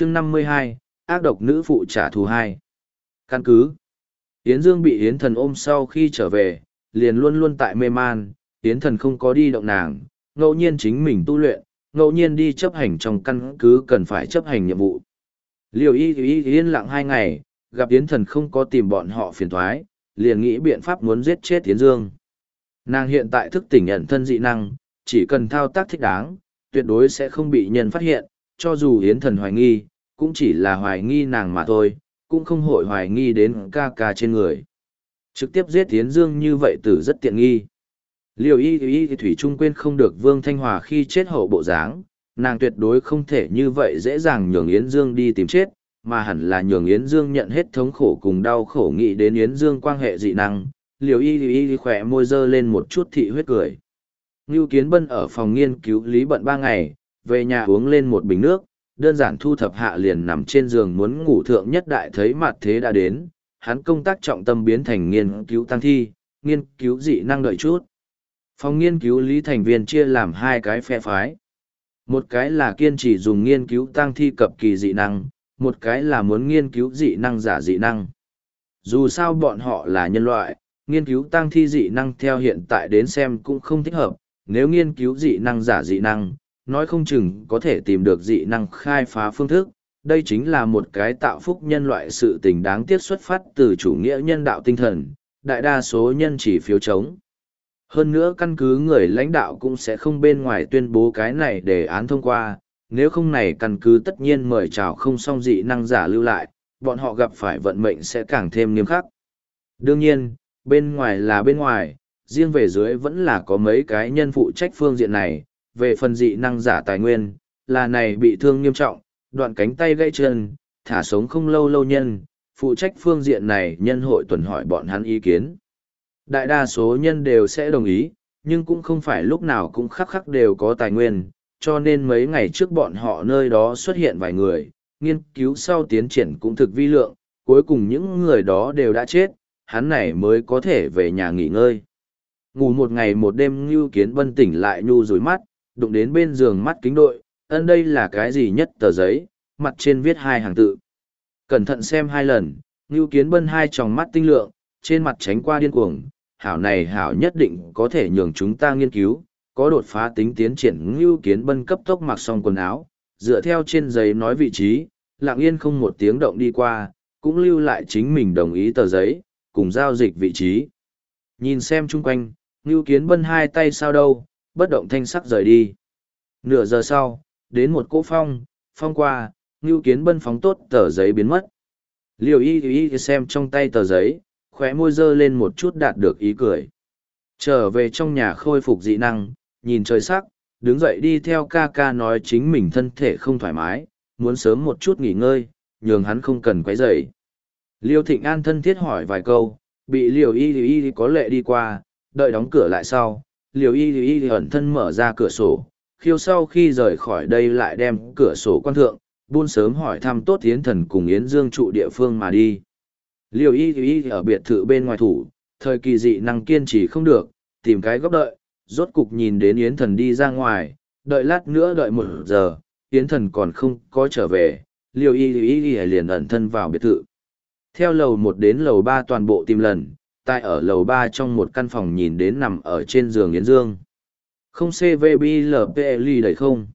chương năm mươi hai, ác độc nữ phụ trả thù hai. Căn cứ. Yến dương bị yến thần ôm sau khi trở về, liền luôn luôn tại mê man, yến thần không có đi động nàng, ngẫu nhiên chính mình tu luyện, ngẫu nhiên đi chấp hành trong căn cứ cần phải chấp hành nhiệm vụ. Liều y y yên lặng hai ngày, gặp yến thần không có tìm bọn họ phiền thoái, liền nghĩ biện pháp muốn giết chết yến dương. Nàng hiện tại thức tỉnh nhận thân dị năng, chỉ cần thao tác thích đáng, tuyệt đối sẽ không bị nhân phát hiện, cho dù yến thần hoài nghi cũng chỉ là hoài nghi nàng mà thôi, cũng không hội hoài nghi đến ca ca trên người. Trực tiếp giết yến dương như vậy tử rất tiện nghi. Liều y y y thủy trung quên không được vương thanh hòa khi chết hậu bộ dáng, nàng tuyệt đối không thể như vậy dễ dàng nhường yến dương đi tìm chết, mà hẳn là nhường yến dương nhận hết thống khổ cùng đau khổ nghĩ đến yến dương quan hệ dị năng. Liều y y y khỏe môi dơ lên một chút thị huyết cười. Ngưu kiến bân ở phòng nghiên cứu lý bận ba ngày, về nhà uống lên một bình nước đơn giản thu thập hạ liền nằm trên giường muốn ngủ thượng nhất đại thấy mặt thế đã đến hắn công tác trọng tâm biến thành nghiên cứu tăng thi nghiên cứu dị năng đợi chút Phòng nghiên cứu lý thành viên chia làm hai cái phe phái. Một cái là kiên trì dùng nghiên cứu tăng thi cập kỳ dị năng, một cái là muốn nghiên cứu dị năng giả dị năng. Dù sao bọn họ là nhân loại, nghiên cứu tăng thi dị năng theo hiện tại đến xem cũng không thích hợp, nếu nghiên cứu dị năng giả dị năng, nói không chừng có thể tìm được dị năng khai phá phương thức. Đây chính là một cái tạo phúc nhân loại sự tình đáng tiếc xuất phát từ chủ nghĩa nhân đạo tinh thần, đại đa số nhân chỉ phiếu chống. Hơn nữa căn cứ người lãnh đạo cũng sẽ không bên ngoài tuyên bố cái này để án thông qua, nếu không này căn cứ tất nhiên mời chào không xong dị năng giả lưu lại, bọn họ gặp phải vận mệnh sẽ càng thêm nghiêm khắc. Đương nhiên, bên ngoài là bên ngoài, riêng về dưới vẫn là có mấy cái nhân phụ trách phương diện này, về phần dị năng giả tài nguyên, là này bị thương nghiêm trọng, đoạn cánh tay gãy chân, thả sống không lâu lâu nhân, phụ trách phương diện này nhân hội tuần hỏi bọn hắn ý kiến. Đại đa số nhân đều sẽ đồng ý, nhưng cũng không phải lúc nào cũng khắc khắc đều có tài nguyên, cho nên mấy ngày trước bọn họ nơi đó xuất hiện vài người, nghiên cứu sau tiến triển cũng thực vi lượng, cuối cùng những người đó đều đã chết, hắn này mới có thể về nhà nghỉ ngơi. Ngủ một ngày một đêm như Kiến Bân tỉnh lại nhu rối mắt, đụng đến bên giường mắt kính đội, ân đây là cái gì nhất tờ giấy, mặt trên viết hai hàng tự. Cẩn thận xem hai lần, Ngưu Kiến Bân hai tròng mắt tinh lượng, trên mặt tránh qua điên cuồng, hảo này hảo nhất định có thể nhường chúng ta nghiên cứu, có đột phá tính tiến triển ngưu kiến bân cấp tốc mặc xong quần áo, dựa theo trên giấy nói vị trí, lặng yên không một tiếng động đi qua, cũng lưu lại chính mình đồng ý tờ giấy, cùng giao dịch vị trí. Nhìn xem chung quanh, ngưu kiến bân hai tay sao đâu, bất động thanh sắc rời đi. Nửa giờ sau, đến một cỗ phong, phong qua, ngưu kiến bân phóng tốt tờ giấy biến mất. Liều y y xem trong tay tờ giấy, khóe môi dơ lên một chút đạt được ý cười. Trở về trong nhà khôi phục dị năng, nhìn trời sắc, đứng dậy đi theo ca ca nói chính mình thân thể không thoải mái, muốn sớm một chút nghỉ ngơi, nhường hắn không cần quấy rầy. Liêu Thịnh An thân thiết hỏi vài câu, bị Liều Y Y Y có lệ đi qua, đợi đóng cửa lại sau, Liều Y Liều Y ẩn thân mở ra cửa sổ, khiêu sau khi rời khỏi đây lại đem cửa sổ quan thượng, buôn sớm hỏi thăm tốt Yến Thần cùng Yến Dương trụ địa phương mà đi. Liều y Liều y ở biệt thự bên ngoài thủ, thời kỳ dị năng kiên trì không được, tìm cái góc đợi, rốt cục nhìn đến Yến Thần đi ra ngoài, đợi lát nữa đợi một giờ, Yến Thần còn không có trở về, liều y y y liền ẩn thân vào biệt thự. Theo lầu một đến lầu ba toàn bộ tìm lần, tại ở lầu ba trong một căn phòng nhìn đến nằm ở trên giường Yến Dương. Không CVBLPL đầy không?